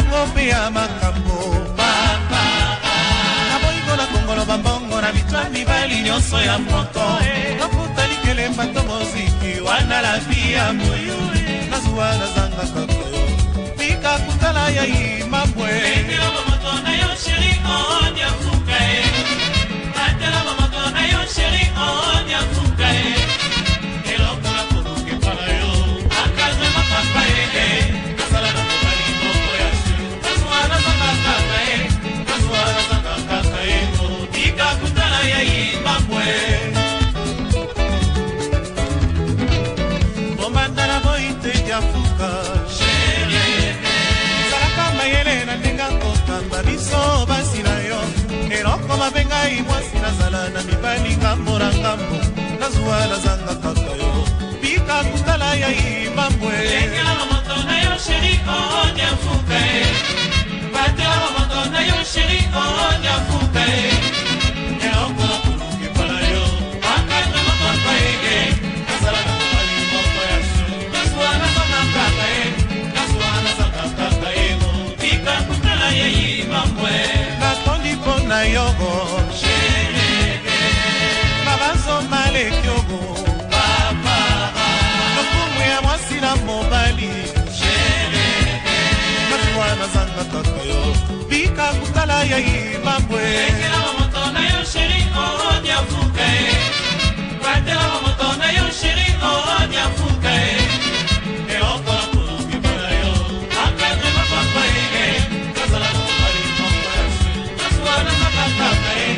yango mpeya makambo na boingo na kongolo bambongo na bitwa mibali nyonso ya moko nafuta likelemba to moziki wana lavi ya moyo nazwa nazanga kako tika kutala ya imabwe kotanga zalaka mayele na ndenge kotanga biso basi na yo eloko babengai mwasi nazala na mibali ngambo na ngambo nazwa nazanga kaka yo bika kutala ya ibambwe Batera moto na yo sheri ondi afuka ye ya Zimbabwe lekela omoto na yo sheri orodi afuka e batela omoto na yo sheri orodi afuka e eokola koluki bola yo akadre mapapa e kazala mobali moko ya se kasuwana makakaka e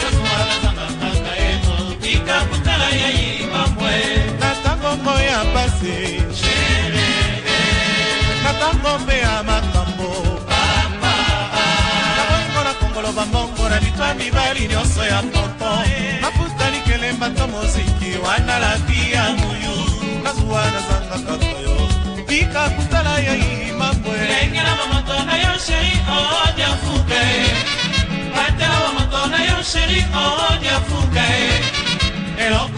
kasuwana zangakaka e tobika kutala ya Zimbabwe na ntango moko ya pasi mibali nyonso ya popo naputani kelemba to moziki wana labi ya moyu nazwa nazangaka koyo tika kutala ya imambwe lengela mamoto na yo sheri oodia oh, fuka e batela mamoto na yo sheri oodia oh, fuka e elo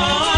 Oh.